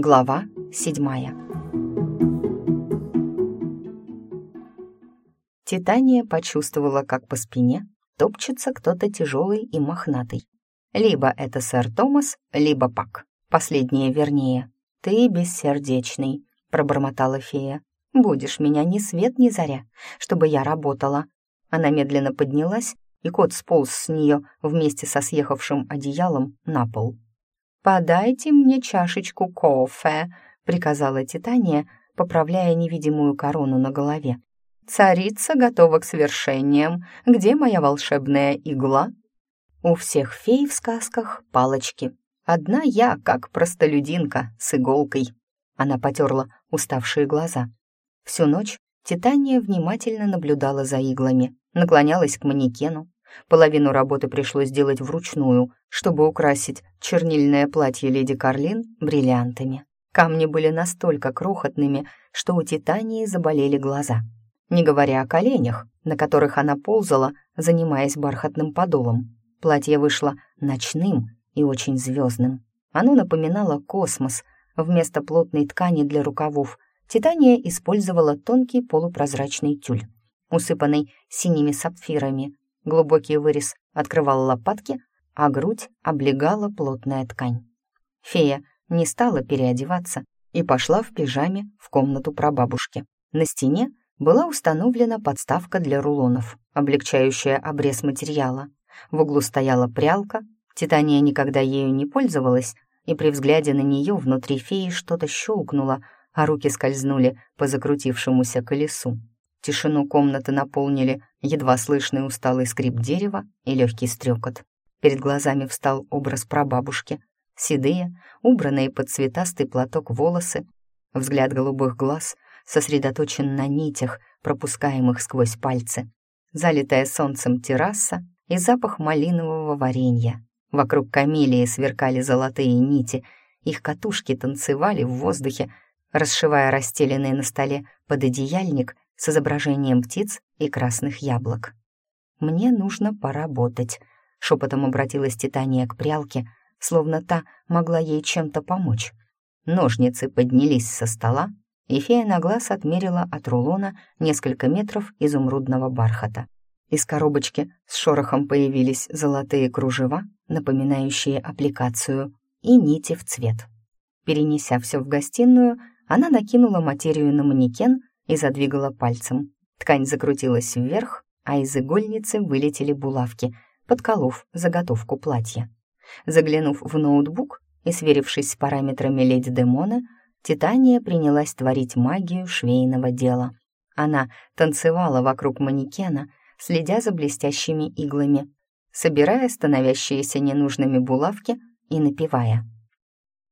Глава седьмая. Титания почувствовала, как по спине топчется кто-то тяжелый и мохнатый. Либо это сэр Томас, либо Пак. Последнее вернее. «Ты бессердечный», — пробормотала фея. «Будешь меня ни свет ни заря, чтобы я работала». Она медленно поднялась, и кот сполз с нее вместе со съехавшим одеялом на пол. «Подайте мне чашечку кофе», — приказала Титания, поправляя невидимую корону на голове. «Царица готова к свершениям. Где моя волшебная игла?» У всех фей в сказках палочки. Одна я, как простолюдинка, с иголкой. Она потерла уставшие глаза. Всю ночь Титания внимательно наблюдала за иглами, наклонялась к манекену, Половину работы пришлось делать вручную, чтобы украсить чернильное платье леди Карлин бриллиантами. Камни были настолько крохотными, что у Титании заболели глаза. Не говоря о коленях, на которых она ползала, занимаясь бархатным подолом. Платье вышло ночным и очень звездным. Оно напоминало космос. Вместо плотной ткани для рукавов Титания использовала тонкий полупрозрачный тюль, усыпанный синими сапфирами, Глубокий вырез открывал лопатки, а грудь облегала плотная ткань. Фея не стала переодеваться и пошла в пижаме в комнату прабабушки. На стене была установлена подставка для рулонов, облегчающая обрез материала. В углу стояла прялка, Титания никогда ею не пользовалась, и при взгляде на нее внутри феи что-то щелкнуло, а руки скользнули по закрутившемуся колесу. Тишину комнаты наполнили едва слышный усталый скрип дерева и легкий стрекот. Перед глазами встал образ прабабушки. Седые, убранные под цветастый платок волосы, взгляд голубых глаз сосредоточен на нитях, пропускаемых сквозь пальцы. Залитая солнцем терраса и запах малинового варенья. Вокруг камелии сверкали золотые нити, их катушки танцевали в воздухе, расшивая расстеленный на столе пододеяльник с изображением птиц и красных яблок. «Мне нужно поработать», — шепотом обратилась Титания к прялке, словно та могла ей чем-то помочь. Ножницы поднялись со стола, и фея на глаз отмерила от рулона несколько метров изумрудного бархата. Из коробочки с шорохом появились золотые кружева, напоминающие аппликацию, и нити в цвет. Перенеся все в гостиную, она накинула материю на манекен и задвигала пальцем. Ткань закрутилась вверх, а из игольницы вылетели булавки, подколов заготовку платья. Заглянув в ноутбук и сверившись с параметрами леди Демона, Титания принялась творить магию швейного дела. Она танцевала вокруг манекена, следя за блестящими иглами, собирая становящиеся ненужными булавки и напевая.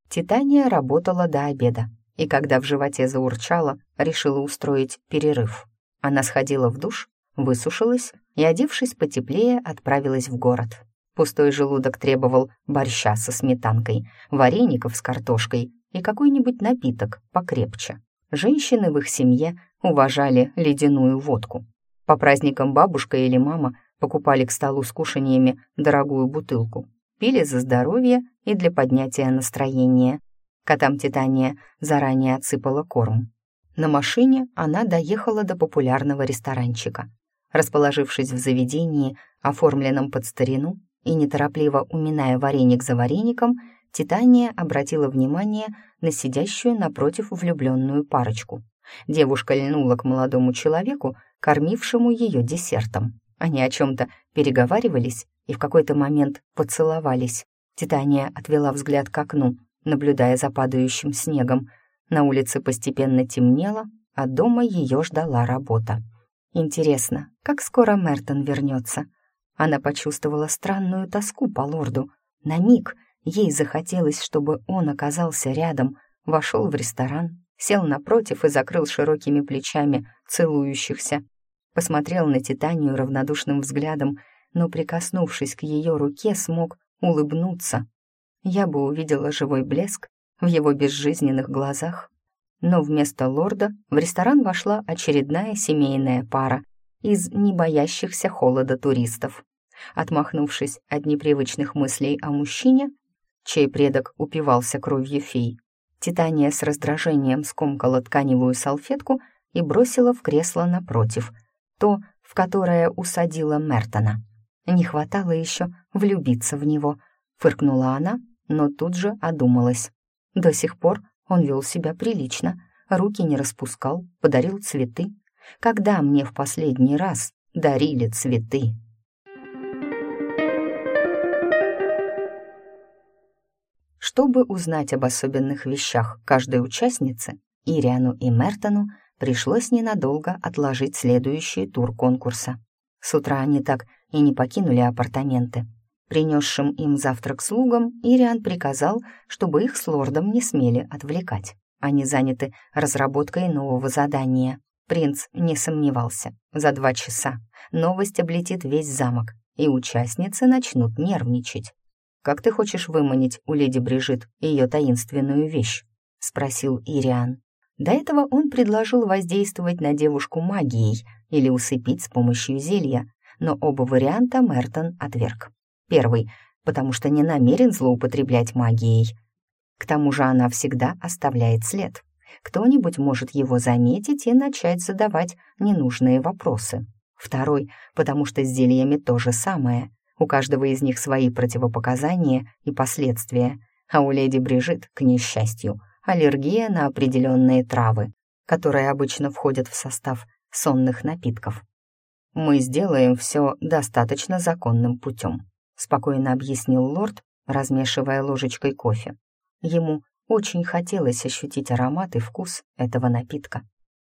Титания работала до обеда и когда в животе заурчало, решила устроить перерыв. Она сходила в душ, высушилась и, одевшись потеплее, отправилась в город. Пустой желудок требовал борща со сметанкой, вареников с картошкой и какой-нибудь напиток покрепче. Женщины в их семье уважали ледяную водку. По праздникам бабушка или мама покупали к столу с кушаньями дорогую бутылку, пили за здоровье и для поднятия настроения. Котам Титания заранее отсыпала корм. На машине она доехала до популярного ресторанчика. Расположившись в заведении, оформленном под старину, и неторопливо уминая вареник за вареником, Титания обратила внимание на сидящую напротив влюбленную парочку. Девушка льнула к молодому человеку, кормившему ее десертом. Они о чем-то переговаривались и в какой-то момент поцеловались. Титания отвела взгляд к окну, наблюдая за падающим снегом. На улице постепенно темнело, а дома ее ждала работа. Интересно, как скоро Мертон вернется? Она почувствовала странную тоску по лорду. На миг ей захотелось, чтобы он оказался рядом, вошел в ресторан, сел напротив и закрыл широкими плечами целующихся. Посмотрел на Титанию равнодушным взглядом, но, прикоснувшись к ее руке, смог улыбнуться я бы увидела живой блеск в его безжизненных глазах. Но вместо лорда в ресторан вошла очередная семейная пара из не боящихся холода туристов. Отмахнувшись от непривычных мыслей о мужчине, чей предок упивался кровью фей, Титания с раздражением скомкала тканевую салфетку и бросила в кресло напротив, то, в которое усадила Мертона. Не хватало еще влюбиться в него, фыркнула она, но тут же одумалась. До сих пор он вел себя прилично, руки не распускал, подарил цветы. Когда мне в последний раз дарили цветы? Чтобы узнать об особенных вещах каждой участницы, Ириану и Мертону пришлось ненадолго отложить следующий тур конкурса. С утра они так и не покинули апартаменты. Принесшим им завтрак слугам, Ириан приказал, чтобы их с лордом не смели отвлекать. Они заняты разработкой нового задания. Принц не сомневался. За два часа новость облетит весь замок, и участницы начнут нервничать. «Как ты хочешь выманить у леди Брижит ее таинственную вещь?» — спросил Ириан. До этого он предложил воздействовать на девушку магией или усыпить с помощью зелья, но оба варианта Мертон отверг. Первый, потому что не намерен злоупотреблять магией. К тому же она всегда оставляет след. Кто-нибудь может его заметить и начать задавать ненужные вопросы. Второй, потому что с зельями то же самое. У каждого из них свои противопоказания и последствия. А у леди Брижит, к несчастью, аллергия на определенные травы, которые обычно входят в состав сонных напитков. Мы сделаем все достаточно законным путем спокойно объяснил лорд, размешивая ложечкой кофе. Ему очень хотелось ощутить аромат и вкус этого напитка.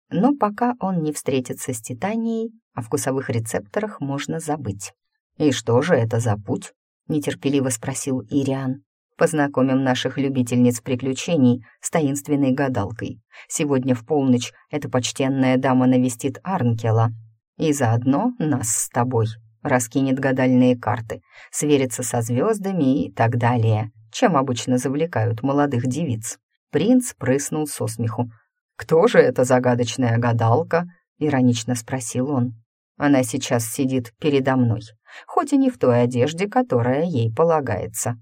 Но пока он не встретится с Титанией, о вкусовых рецепторах можно забыть. «И что же это за путь?» — нетерпеливо спросил Ириан. «Познакомим наших любительниц приключений с таинственной гадалкой. Сегодня в полночь эта почтенная дама навестит Арнкела, и заодно нас с тобой» раскинет гадальные карты, сверится со звездами и так далее, чем обычно завлекают молодых девиц. Принц прыснул со смеху. «Кто же эта загадочная гадалка?» — иронично спросил он. «Она сейчас сидит передо мной, хоть и не в той одежде, которая ей полагается».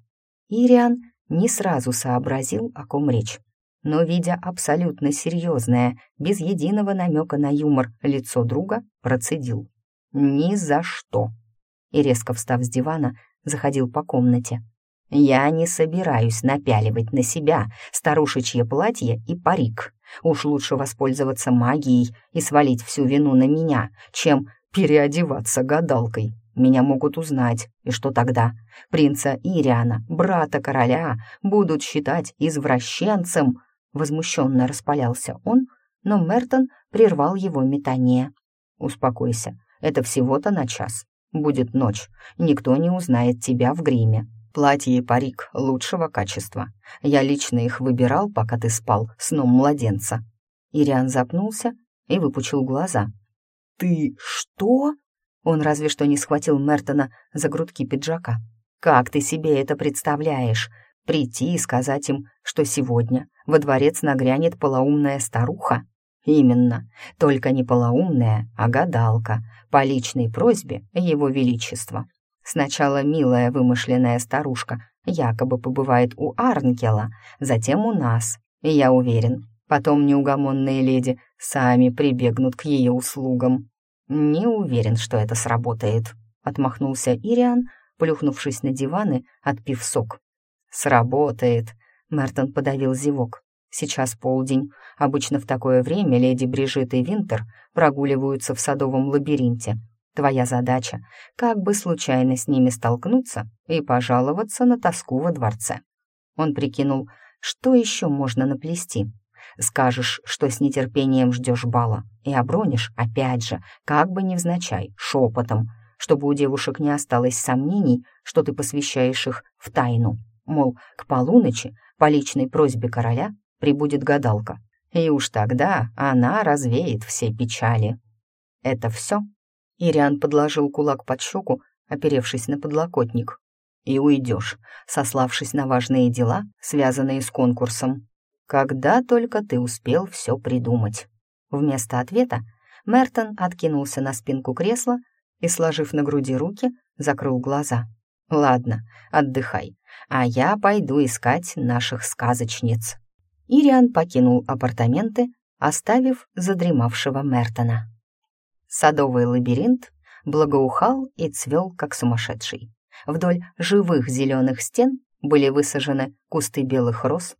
Ириан не сразу сообразил, о ком речь, но, видя абсолютно серьезное, без единого намека на юмор лицо друга, процедил. «Ни за что!» И, резко встав с дивана, заходил по комнате. «Я не собираюсь напяливать на себя старушечье платье и парик. Уж лучше воспользоваться магией и свалить всю вину на меня, чем переодеваться гадалкой. Меня могут узнать, и что тогда? Принца Ириана, брата короля, будут считать извращенцем!» Возмущенно распалялся он, но Мертон прервал его метание. «Успокойся, это всего-то на час. Будет ночь, никто не узнает тебя в гриме. Платье и парик лучшего качества. Я лично их выбирал, пока ты спал сном младенца». Ириан запнулся и выпучил глаза. «Ты что?» Он разве что не схватил Мертона за грудки пиджака. «Как ты себе это представляешь? Прийти и сказать им, что сегодня во дворец нагрянет полоумная старуха? Именно, только не полоумная, а гадалка, по личной просьбе Его Величества. Сначала милая вымышленная старушка якобы побывает у Арнкела, затем у нас, я уверен, потом неугомонные леди сами прибегнут к ее услугам. «Не уверен, что это сработает», — отмахнулся Ириан, плюхнувшись на диваны, отпив сок. «Сработает», — Мертон подавил зевок. Сейчас полдень. Обычно в такое время леди Брижит и Винтер прогуливаются в садовом лабиринте. Твоя задача — как бы случайно с ними столкнуться и пожаловаться на тоску во дворце. Он прикинул, что еще можно наплести. Скажешь, что с нетерпением ждешь бала, и обронишь, опять же, как бы невзначай, шепотом, чтобы у девушек не осталось сомнений, что ты посвящаешь их в тайну. Мол, к полуночи, по личной просьбе короля, прибудет гадалка, и уж тогда она развеет все печали. Это все? Ириан подложил кулак под щеку, оперевшись на подлокотник. И уйдешь, сославшись на важные дела, связанные с конкурсом. Когда только ты успел все придумать. Вместо ответа Мертон откинулся на спинку кресла и, сложив на груди руки, закрыл глаза. «Ладно, отдыхай, а я пойду искать наших сказочниц». Ириан покинул апартаменты, оставив задремавшего Мертона. Садовый лабиринт благоухал и цвел, как сумасшедший. Вдоль живых зеленых стен были высажены кусты белых роз.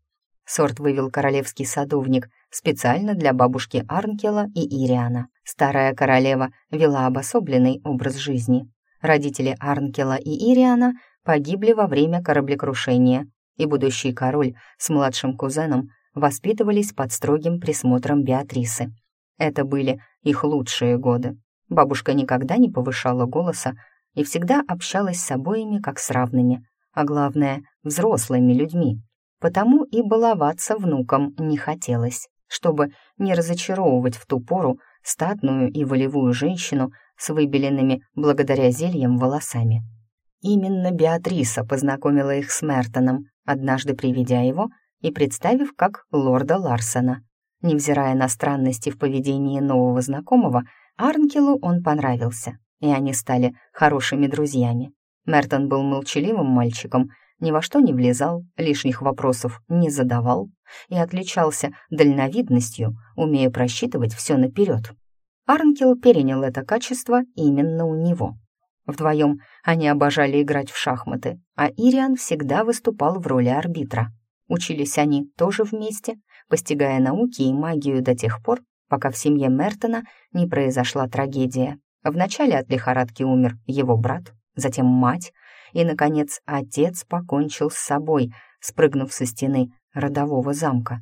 Сорт вывел королевский садовник специально для бабушки Арнкела и Ириана. Старая королева вела обособленный образ жизни. Родители Арнкела и Ириана погибли во время кораблекрушения, и будущий король с младшим кузеном воспитывались под строгим присмотром Беатрисы. Это были их лучшие годы. Бабушка никогда не повышала голоса и всегда общалась с обоими как с равными, а главное, взрослыми людьми. Потому и баловаться внукам не хотелось, чтобы не разочаровывать в ту пору статную и волевую женщину с выбеленными благодаря зельям волосами. Именно Беатриса познакомила их с Мертоном, однажды приведя его и представив как лорда Ларсона. Невзирая на странности в поведении нового знакомого, Арнкелу он понравился, и они стали хорошими друзьями. Мертон был молчаливым мальчиком, ни во что не влезал, лишних вопросов не задавал и отличался дальновидностью, умея просчитывать все наперед. Арнкел перенял это качество именно у него. Вдвоем они обожали играть в шахматы, а Ириан всегда выступал в роли арбитра. Учились они тоже вместе, постигая науки и магию до тех пор, пока в семье Мертона не произошла трагедия. Вначале от лихорадки умер его брат, затем мать, и, наконец, отец покончил с собой, спрыгнув со стены родового замка.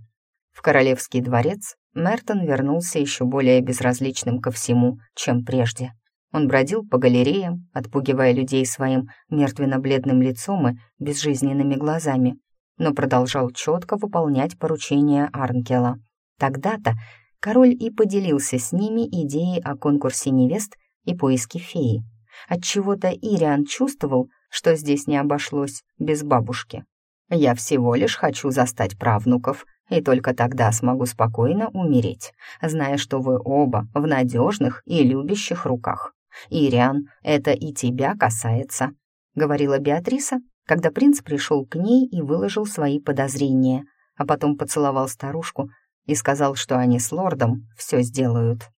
В королевский дворец Мертон вернулся еще более безразличным ко всему, чем прежде. Он бродил по галереям, отпугивая людей своим мертвенно-бледным лицом и безжизненными глазами, но продолжал четко выполнять поручения Арнкела. Тогда-то король и поделился с ними идеей о конкурсе невест и поиске феи. Отчего-то Ириан чувствовал, что здесь не обошлось без бабушки. «Я всего лишь хочу застать правнуков», и только тогда смогу спокойно умереть, зная, что вы оба в надежных и любящих руках. Ириан, это и тебя касается», — говорила Беатриса, когда принц пришел к ней и выложил свои подозрения, а потом поцеловал старушку и сказал, что они с лордом все сделают.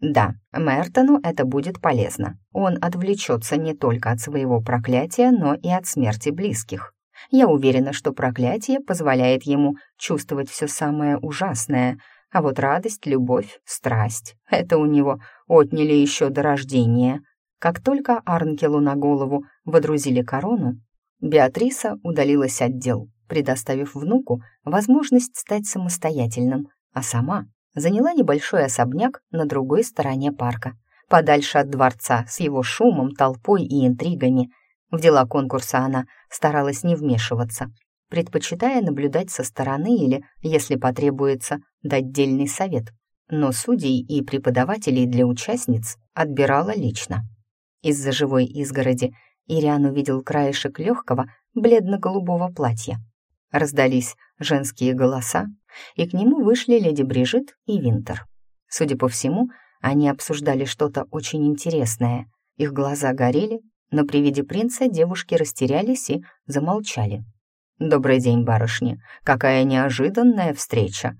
Да, Мертону это будет полезно. Он отвлечется не только от своего проклятия, но и от смерти близких. Я уверена, что проклятие позволяет ему чувствовать все самое ужасное, а вот радость, любовь, страсть — это у него отняли еще до рождения. Как только Арнкелу на голову водрузили корону, Беатриса удалилась от дел, предоставив внуку возможность стать самостоятельным, а сама заняла небольшой особняк на другой стороне парка, подальше от дворца с его шумом, толпой и интригами. В дела конкурса она старалась не вмешиваться, предпочитая наблюдать со стороны или, если потребуется, дать дельный совет. Но судей и преподавателей для участниц отбирала лично. Из-за живой изгороди Ириан увидел краешек легкого бледно-голубого платья. Раздались женские голоса, и к нему вышли леди Брижит и Винтер. Судя по всему, они обсуждали что-то очень интересное. Их глаза горели, но при виде принца девушки растерялись и замолчали. «Добрый день, барышни! Какая неожиданная встреча!»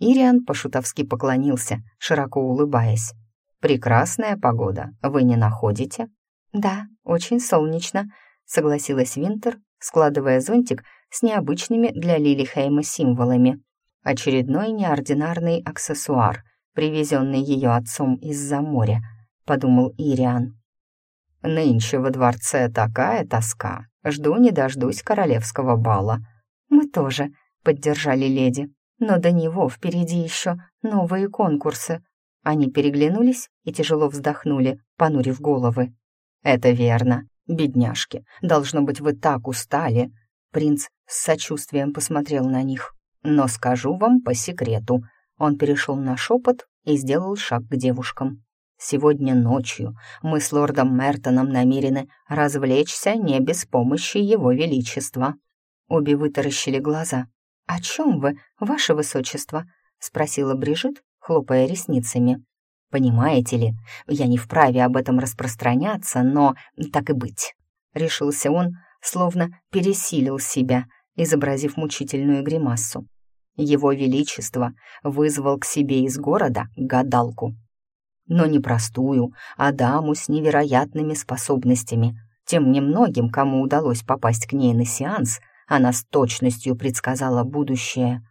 Ириан по-шутовски поклонился, широко улыбаясь. «Прекрасная погода, вы не находите?» «Да, очень солнечно», — согласилась Винтер, складывая зонтик с необычными для Лилихейма символами. Очередной неординарный аксессуар, привезенный ее отцом из-за моря, подумал Ириан. Нынче во дворце такая тоска. Жду не дождусь королевского бала. Мы тоже, поддержали леди. Но до него впереди еще новые конкурсы. Они переглянулись и тяжело вздохнули, понурив головы. «Это верно. Бедняжки, должно быть, вы так устали». Принц с сочувствием посмотрел на них. Но скажу вам по секрету. Он перешел на шепот и сделал шаг к девушкам. Сегодня ночью мы с лордом Мертоном намерены развлечься не без помощи его величества. Обе вытаращили глаза. «О чем вы, ваше высочество?» — спросила Брижит, хлопая ресницами. «Понимаете ли, я не вправе об этом распространяться, но так и быть». Решился он, словно пересилил себя — изобразив мучительную гримассу. Его Величество вызвал к себе из города гадалку. Но не простую, а даму с невероятными способностями. Тем немногим, кому удалось попасть к ней на сеанс, она с точностью предсказала будущее.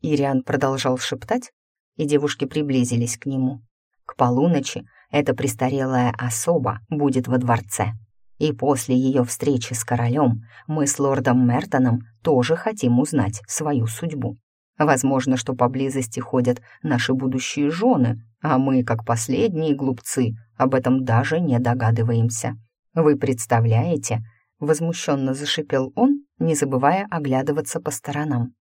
Ириан продолжал шептать, и девушки приблизились к нему. К полуночи эта престарелая особа будет во дворце. И после ее встречи с королем мы с лордом Мертоном тоже хотим узнать свою судьбу. Возможно, что поблизости ходят наши будущие жены, а мы, как последние глупцы, об этом даже не догадываемся. Вы представляете?» — возмущенно зашипел он, не забывая оглядываться по сторонам.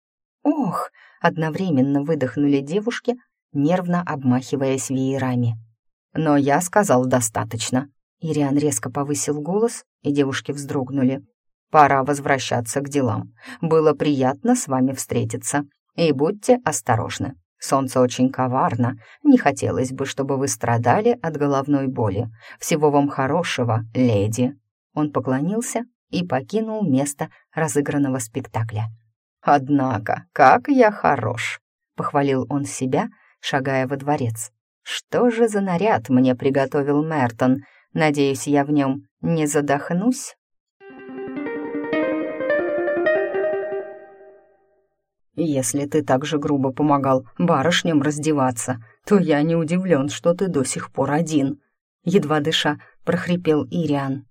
«Ох!» — одновременно выдохнули девушки, нервно обмахиваясь веерами. «Но я сказал достаточно», Ириан резко повысил голос, и девушки вздрогнули. «Пора возвращаться к делам. Было приятно с вами встретиться. И будьте осторожны. Солнце очень коварно. Не хотелось бы, чтобы вы страдали от головной боли. Всего вам хорошего, леди». Он поклонился и покинул место разыгранного спектакля. «Однако, как я хорош!» — похвалил он себя, шагая во дворец. «Что же за наряд мне приготовил Мертон?» Надеюсь, я в нем не задохнусь. Если ты так же грубо помогал барышням раздеваться, то я не удивлен, что ты до сих пор один. Едва дыша, прохрипел Ириан.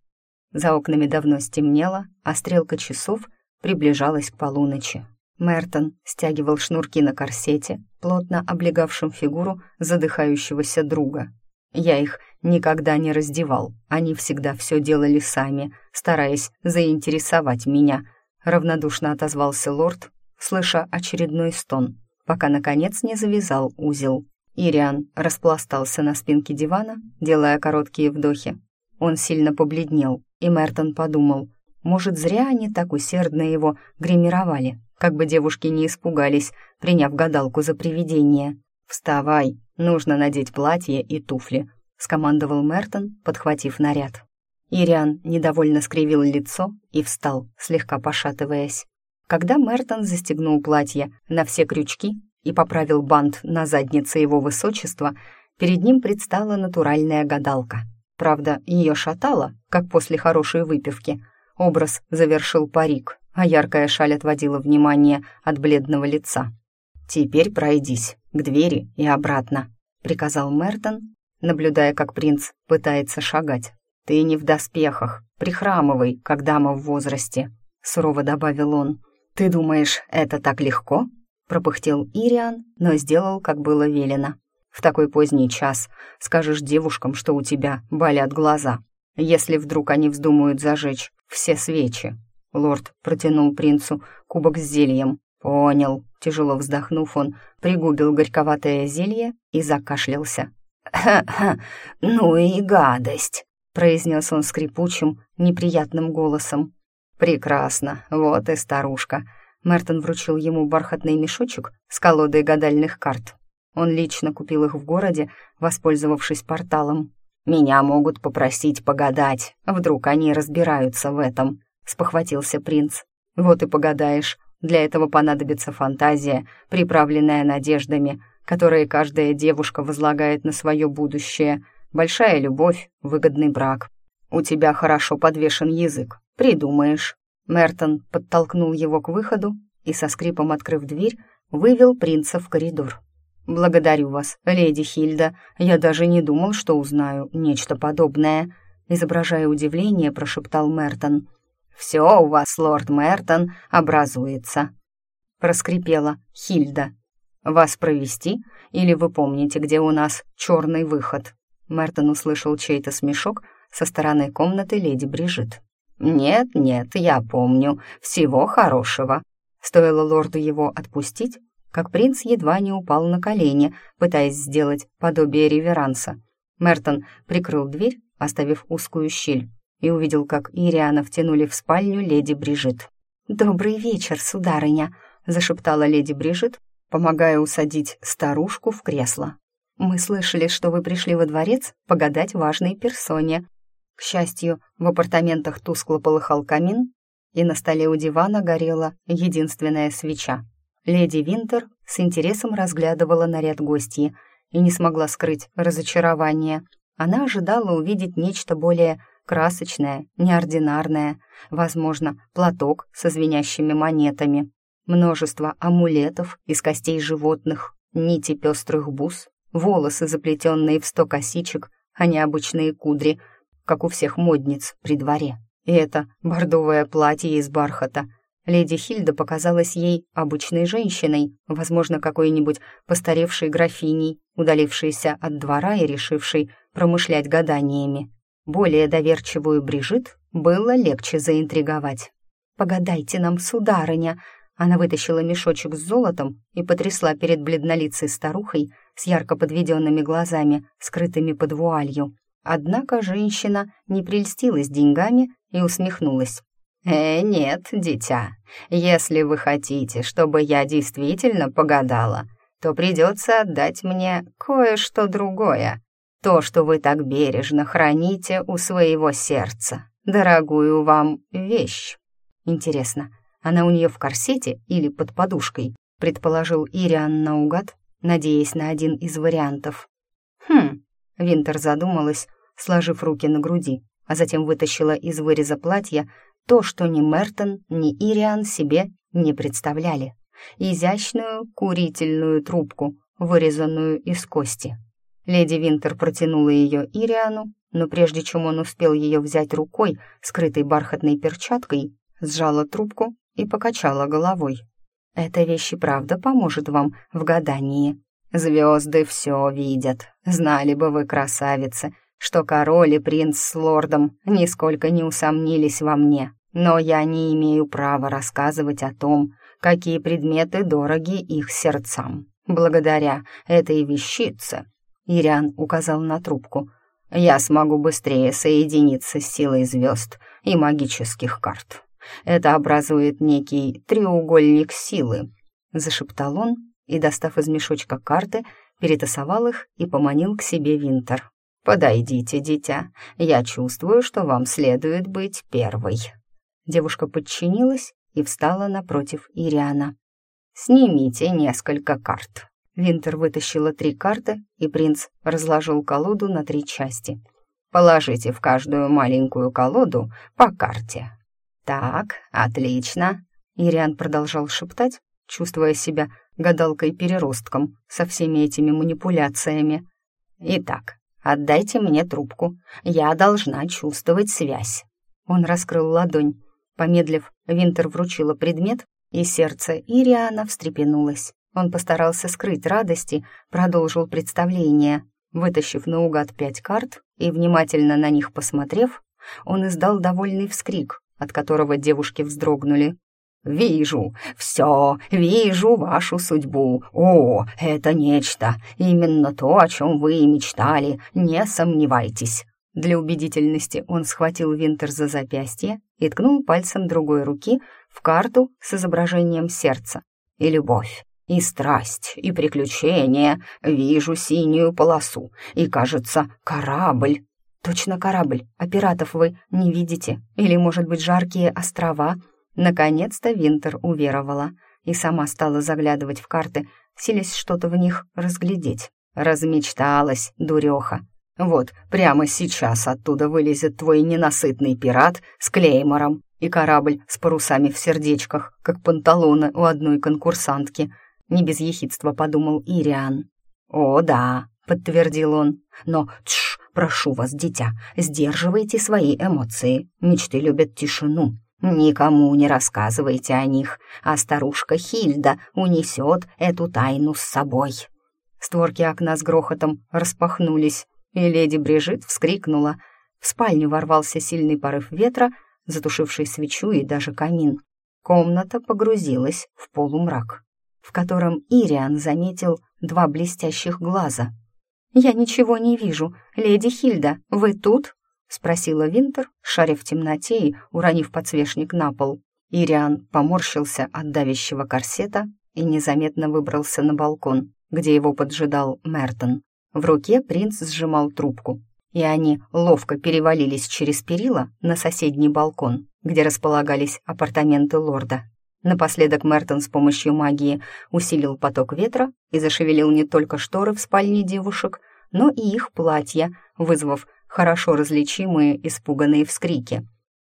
За окнами давно стемнело, а стрелка часов приближалась к полуночи. Мертон стягивал шнурки на корсете, плотно облегавшем фигуру задыхающегося друга. Я их никогда не раздевал, они всегда все делали сами, стараясь заинтересовать меня. Равнодушно отозвался лорд, слыша очередной стон, пока, наконец, не завязал узел. Ириан распластался на спинке дивана, делая короткие вдохи. Он сильно побледнел, и Мертон подумал, может, зря они так усердно его гримировали, как бы девушки не испугались, приняв гадалку за привидение. «Вставай, нужно надеть платье и туфли», — скомандовал Мертон, подхватив наряд. Ириан недовольно скривил лицо и встал, слегка пошатываясь. Когда Мертон застегнул платье на все крючки и поправил бант на заднице его высочества, перед ним предстала натуральная гадалка. Правда, ее шатало, как после хорошей выпивки. Образ завершил парик, а яркая шаль отводила внимание от бледного лица. «Теперь пройдись к двери и обратно», — приказал Мертон, наблюдая, как принц пытается шагать. «Ты не в доспехах, прихрамывай, как дама в возрасте», — сурово добавил он. «Ты думаешь, это так легко?» — пропыхтел Ириан, но сделал, как было велено. «В такой поздний час скажешь девушкам, что у тебя болят глаза, если вдруг они вздумают зажечь все свечи». Лорд протянул принцу кубок с зельем, «Понял», — тяжело вздохнув, он пригубил горьковатое зелье и закашлялся. «Ха-ха, ну и гадость», — произнес он скрипучим, неприятным голосом. «Прекрасно, вот и старушка». Мертон вручил ему бархатный мешочек с колодой гадальных карт. Он лично купил их в городе, воспользовавшись порталом. «Меня могут попросить погадать, вдруг они разбираются в этом», — спохватился принц. «Вот и погадаешь», для этого понадобится фантазия, приправленная надеждами, которые каждая девушка возлагает на свое будущее. Большая любовь, выгодный брак. У тебя хорошо подвешен язык. Придумаешь. Мертон подтолкнул его к выходу и, со скрипом открыв дверь, вывел принца в коридор. «Благодарю вас, леди Хильда. Я даже не думал, что узнаю нечто подобное», изображая удивление, прошептал Мертон. «Все у вас, лорд Мертон, образуется», — проскрипела Хильда. «Вас провести? Или вы помните, где у нас черный выход?» Мертон услышал чей-то смешок со стороны комнаты леди Брижит. «Нет, нет, я помню. Всего хорошего». Стоило лорду его отпустить, как принц едва не упал на колени, пытаясь сделать подобие реверанса. Мертон прикрыл дверь, оставив узкую щель и увидел, как Ириана втянули в спальню леди Брижит. «Добрый вечер, сударыня», — зашептала леди Брижит, помогая усадить старушку в кресло. «Мы слышали, что вы пришли во дворец погадать важной персоне». К счастью, в апартаментах тускло полыхал камин, и на столе у дивана горела единственная свеча. Леди Винтер с интересом разглядывала наряд гостьи и не смогла скрыть разочарование. Она ожидала увидеть нечто более красочное, неординарное, возможно, платок со звенящими монетами, множество амулетов из костей животных, нити пестрых бус, волосы, заплетенные в сто косичек, а не обычные кудри, как у всех модниц при дворе. И это бордовое платье из бархата. Леди Хильда показалась ей обычной женщиной, возможно, какой-нибудь постаревшей графиней, удалившейся от двора и решившей промышлять гаданиями. Более доверчивую Брижит было легче заинтриговать. «Погадайте нам, сударыня!» Она вытащила мешочек с золотом и потрясла перед бледнолицей старухой с ярко подведенными глазами, скрытыми под вуалью. Однако женщина не прельстилась деньгами и усмехнулась. «Э, нет, дитя, если вы хотите, чтобы я действительно погадала, то придется отдать мне кое-что другое. То, что вы так бережно храните у своего сердца. Дорогую вам вещь. Интересно, она у нее в корсете или под подушкой?» предположил Ириан наугад, надеясь на один из вариантов. «Хм», — Винтер задумалась, сложив руки на груди, а затем вытащила из выреза платья то, что ни Мертон, ни Ириан себе не представляли. Изящную курительную трубку, вырезанную из кости. Леди Винтер протянула ее Ириану, но прежде чем он успел ее взять рукой, скрытой бархатной перчаткой, сжала трубку и покачала головой. «Эта вещь и правда поможет вам в гадании. Звезды все видят. Знали бы вы, красавицы, что король и принц с лордом нисколько не усомнились во мне, но я не имею права рассказывать о том, какие предметы дороги их сердцам. Благодаря этой вещице Ириан указал на трубку. «Я смогу быстрее соединиться с силой звезд и магических карт. Это образует некий треугольник силы», — зашептал он и, достав из мешочка карты, перетасовал их и поманил к себе Винтер. «Подойдите, дитя, я чувствую, что вам следует быть первой». Девушка подчинилась и встала напротив Ириана. «Снимите несколько карт». Винтер вытащила три карты, и принц разложил колоду на три части. «Положите в каждую маленькую колоду по карте». «Так, отлично», — Ириан продолжал шептать, чувствуя себя гадалкой-переростком со всеми этими манипуляциями. «Итак, отдайте мне трубку. Я должна чувствовать связь». Он раскрыл ладонь. Помедлив, Винтер вручила предмет, и сердце Ириана встрепенулось. Он постарался скрыть радости, продолжил представление. Вытащив наугад пять карт и внимательно на них посмотрев, он издал довольный вскрик, от которого девушки вздрогнули. «Вижу, все, вижу вашу судьбу. О, это нечто, именно то, о чем вы и мечтали, не сомневайтесь». Для убедительности он схватил Винтер за запястье и ткнул пальцем другой руки в карту с изображением сердца. «И любовь, и страсть, и приключения. Вижу синюю полосу, и, кажется, корабль. Точно корабль, а пиратов вы не видите? Или, может быть, жаркие острова?» Наконец-то Винтер уверовала и сама стала заглядывать в карты, силясь что-то в них разглядеть. Размечталась, дуреха. Вот, прямо сейчас оттуда вылезет твой ненасытный пират с клеймором и корабль с парусами в сердечках, как панталоны у одной конкурсантки — не без ехидства подумал Ириан. «О, да», — подтвердил он, — «но, тш, прошу вас, дитя, сдерживайте свои эмоции. Мечты любят тишину. Никому не рассказывайте о них, а старушка Хильда унесет эту тайну с собой». Створки окна с грохотом распахнулись, и леди Брижит вскрикнула. В спальню ворвался сильный порыв ветра, затушивший свечу и даже камин. Комната погрузилась в полумрак в котором Ириан заметил два блестящих глаза. «Я ничего не вижу. Леди Хильда, вы тут?» — спросила Винтер, шаря в темноте и уронив подсвечник на пол. Ириан поморщился от давящего корсета и незаметно выбрался на балкон, где его поджидал Мертон. В руке принц сжимал трубку, и они ловко перевалились через перила на соседний балкон, где располагались апартаменты лорда. Напоследок Мертон с помощью магии усилил поток ветра и зашевелил не только шторы в спальне девушек, но и их платья, вызвав хорошо различимые испуганные вскрики.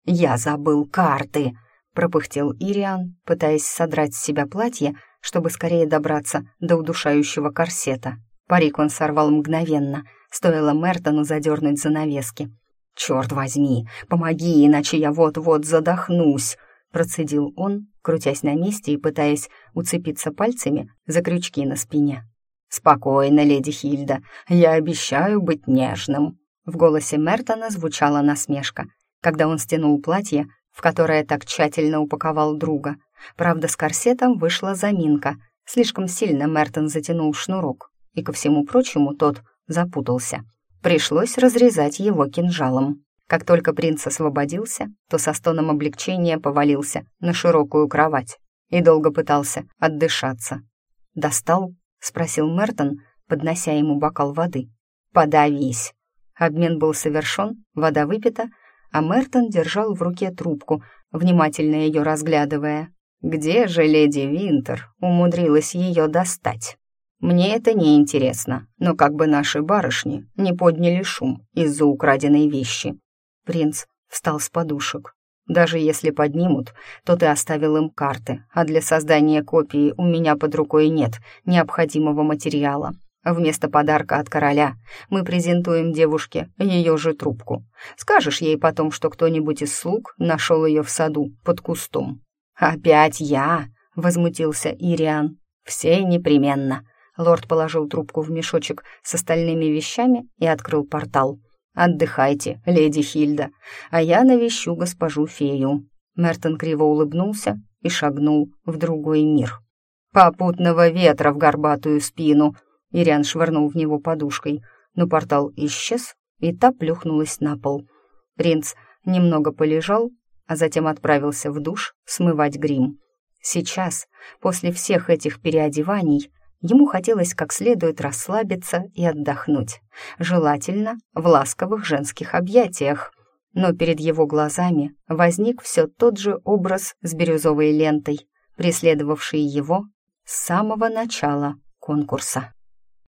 «Я забыл карты!» — пропыхтел Ириан, пытаясь содрать с себя платье, чтобы скорее добраться до удушающего корсета. Парик он сорвал мгновенно, стоило Мертону задернуть занавески. «Черт возьми, помоги, иначе я вот-вот задохнусь!» процедил он, крутясь на месте и пытаясь уцепиться пальцами за крючки на спине. «Спокойно, леди Хильда, я обещаю быть нежным». В голосе Мертона звучала насмешка, когда он стянул платье, в которое так тщательно упаковал друга. Правда, с корсетом вышла заминка. Слишком сильно Мертон затянул шнурок, и, ко всему прочему, тот запутался. Пришлось разрезать его кинжалом. Как только принц освободился, то со стоном облегчения повалился на широкую кровать и долго пытался отдышаться. «Достал?» — спросил Мертон, поднося ему бокал воды. «Подавись!» Обмен был совершен, вода выпита, а Мертон держал в руке трубку, внимательно ее разглядывая. «Где же леди Винтер умудрилась ее достать?» «Мне это не интересно, но как бы наши барышни не подняли шум из-за украденной вещи. Принц встал с подушек. «Даже если поднимут, то ты оставил им карты, а для создания копии у меня под рукой нет необходимого материала. Вместо подарка от короля мы презентуем девушке ее же трубку. Скажешь ей потом, что кто-нибудь из слуг нашел ее в саду под кустом». «Опять я!» — возмутился Ириан. «Все непременно». Лорд положил трубку в мешочек с остальными вещами и открыл портал. «Отдыхайте, леди Хильда, а я навещу госпожу фею». Мертон криво улыбнулся и шагнул в другой мир. «Попутного ветра в горбатую спину!» Ириан швырнул в него подушкой, но портал исчез, и та плюхнулась на пол. Принц немного полежал, а затем отправился в душ смывать грим. Сейчас, после всех этих переодеваний, Ему хотелось как следует расслабиться и отдохнуть, желательно в ласковых женских объятиях. Но перед его глазами возник все тот же образ с бирюзовой лентой, преследовавший его с самого начала конкурса.